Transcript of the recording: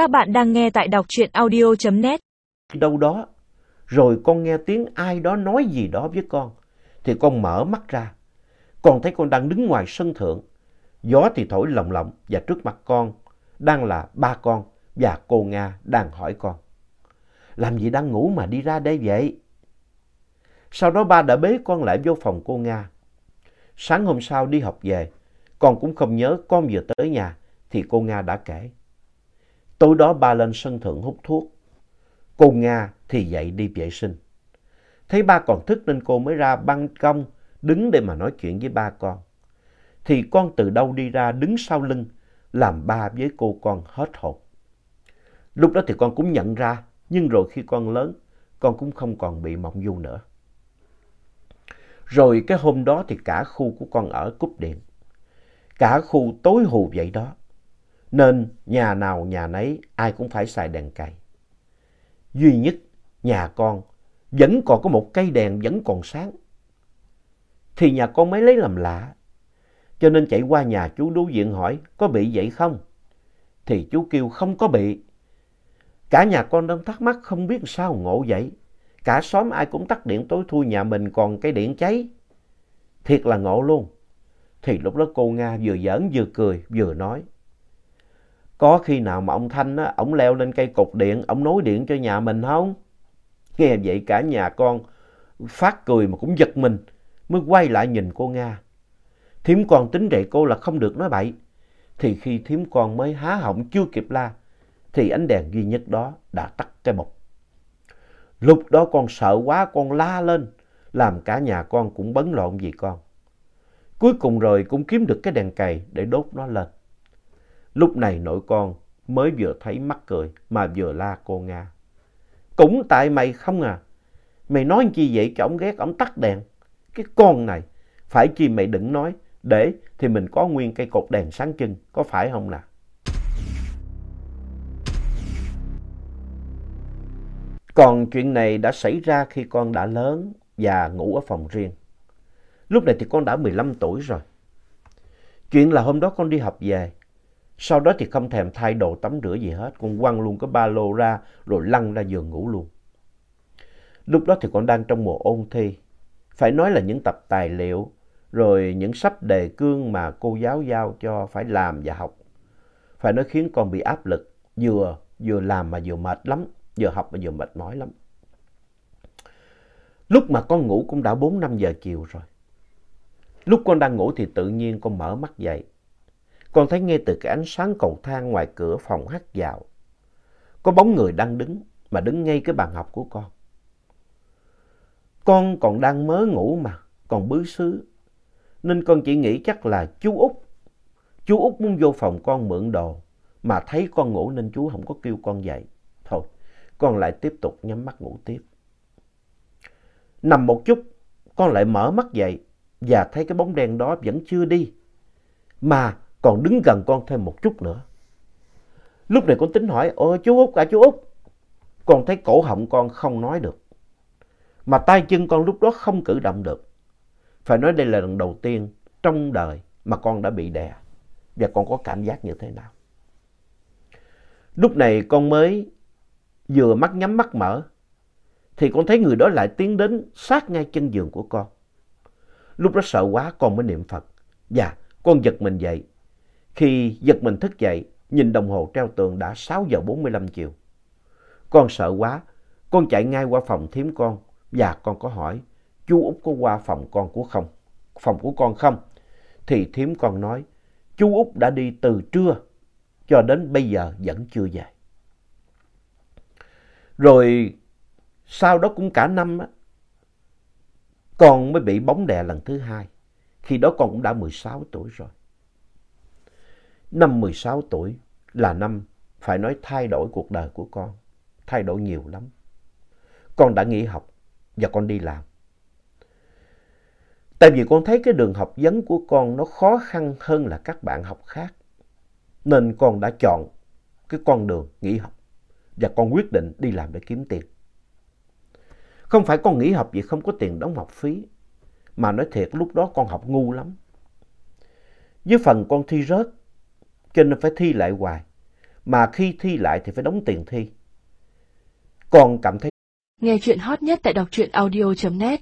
Các bạn đang nghe tại đọc truyện audio.net. đâu đó, rồi con nghe tiếng ai đó nói gì đó với con, thì con mở mắt ra. Con thấy con đang đứng ngoài sân thượng, gió thì thổi lồng lộng và trước mặt con đang là ba con và cô Nga đang hỏi con. Làm gì đang ngủ mà đi ra đây vậy? Sau đó ba đã bế con lại vô phòng cô Nga. Sáng hôm sau đi học về, con cũng không nhớ con vừa tới nhà thì cô Nga đã kể. Tối đó ba lên sân thượng hút thuốc. Cô Nga thì dậy đi vệ sinh. Thấy ba còn thức nên cô mới ra ban công, đứng để mà nói chuyện với ba con. Thì con từ đâu đi ra đứng sau lưng, làm ba với cô con hết hồn. Lúc đó thì con cũng nhận ra, nhưng rồi khi con lớn, con cũng không còn bị mộng du nữa. Rồi cái hôm đó thì cả khu của con ở cúp điện. Cả khu tối hù vậy đó. Nên nhà nào nhà nấy, ai cũng phải xài đèn cày. Duy nhất, nhà con, vẫn còn có một cây đèn vẫn còn sáng. Thì nhà con mới lấy làm lạ. Cho nên chạy qua nhà chú đối diện hỏi, có bị vậy không? Thì chú kêu, không có bị. Cả nhà con đang thắc mắc không biết sao ngộ vậy. Cả xóm ai cũng tắt điện tối thui, nhà mình còn cái điện cháy. Thiệt là ngộ luôn. Thì lúc đó cô Nga vừa giỡn vừa cười, vừa nói. Có khi nào mà ông Thanh á, ông leo lên cây cột điện, ông nối điện cho nhà mình không? Nghe vậy cả nhà con phát cười mà cũng giật mình, mới quay lại nhìn cô Nga. Thiếm con tính rệ cô là không được nói bậy. Thì khi thiếm con mới há họng chưa kịp la, thì ánh đèn duy nhất đó đã tắt cái bục Lúc đó con sợ quá con la lên, làm cả nhà con cũng bấn lộn vì con. Cuối cùng rồi cũng kiếm được cái đèn cày để đốt nó lên. Lúc này nội con mới vừa thấy mắc cười mà vừa la cô Nga. Cũng tại mày không à. Mày nói chi vậy cho ông ghét ông tắt đèn. Cái con này, phải chi mày đừng nói. Để thì mình có nguyên cây cột đèn sáng trưng, có phải không nào? Còn chuyện này đã xảy ra khi con đã lớn và ngủ ở phòng riêng. Lúc này thì con đã 15 tuổi rồi. Chuyện là hôm đó con đi học về. Sau đó thì không thèm thay đồ tắm rửa gì hết. Con quăng luôn cái ba lô ra rồi lăn ra giường ngủ luôn. Lúc đó thì con đang trong mùa ôn thi. Phải nói là những tập tài liệu rồi những sách đề cương mà cô giáo giao cho phải làm và học. Phải nói khiến con bị áp lực. Vừa, vừa làm mà vừa mệt lắm. Vừa học mà vừa mệt mỏi lắm. Lúc mà con ngủ cũng đã 4-5 giờ chiều rồi. Lúc con đang ngủ thì tự nhiên con mở mắt dậy. Con thấy ngay từ cái ánh sáng cầu thang ngoài cửa phòng hắt vào. Có bóng người đang đứng, mà đứng ngay cái bàn học của con. Con còn đang mới ngủ mà, còn bứ xứ. Nên con chỉ nghĩ chắc là chú Út. Chú Út muốn vô phòng con mượn đồ, mà thấy con ngủ nên chú không có kêu con dậy. Thôi, con lại tiếp tục nhắm mắt ngủ tiếp. Nằm một chút, con lại mở mắt dậy và thấy cái bóng đen đó vẫn chưa đi. Mà còn đứng gần con thêm một chút nữa. Lúc này con tính hỏi, ôi chú Út à chú Út. Con thấy cổ họng con không nói được. Mà tay chân con lúc đó không cử động được. Phải nói đây là lần đầu tiên trong đời mà con đã bị đè. Và con có cảm giác như thế nào. Lúc này con mới vừa mắt nhắm mắt mở. Thì con thấy người đó lại tiến đến sát ngay chân giường của con. Lúc đó sợ quá con mới niệm Phật. Và con giật mình dậy. Khi giật mình thức dậy, nhìn đồng hồ treo tường đã 6 giờ 45 chiều. Con sợ quá, con chạy ngay qua phòng thím con và con có hỏi chú Út có qua phòng con của không? Phòng của con không? Thì thím con nói chú Út đã đi từ trưa cho đến bây giờ vẫn chưa về. Rồi sau đó cũng cả năm á, con mới bị bóng đè lần thứ hai. Khi đó con cũng đã 16 tuổi rồi. Năm 16 tuổi là năm phải nói thay đổi cuộc đời của con. Thay đổi nhiều lắm. Con đã nghỉ học và con đi làm. Tại vì con thấy cái đường học vấn của con nó khó khăn hơn là các bạn học khác. Nên con đã chọn cái con đường nghỉ học. Và con quyết định đi làm để kiếm tiền. Không phải con nghỉ học vì không có tiền đóng học phí. Mà nói thiệt lúc đó con học ngu lắm. Với phần con thi rớt cho nên phải thi lại hoài. mà khi thi lại thì phải đóng tiền thi. Còn cảm thấy Nghe chuyện hot nhất tại đọc truyện audio.net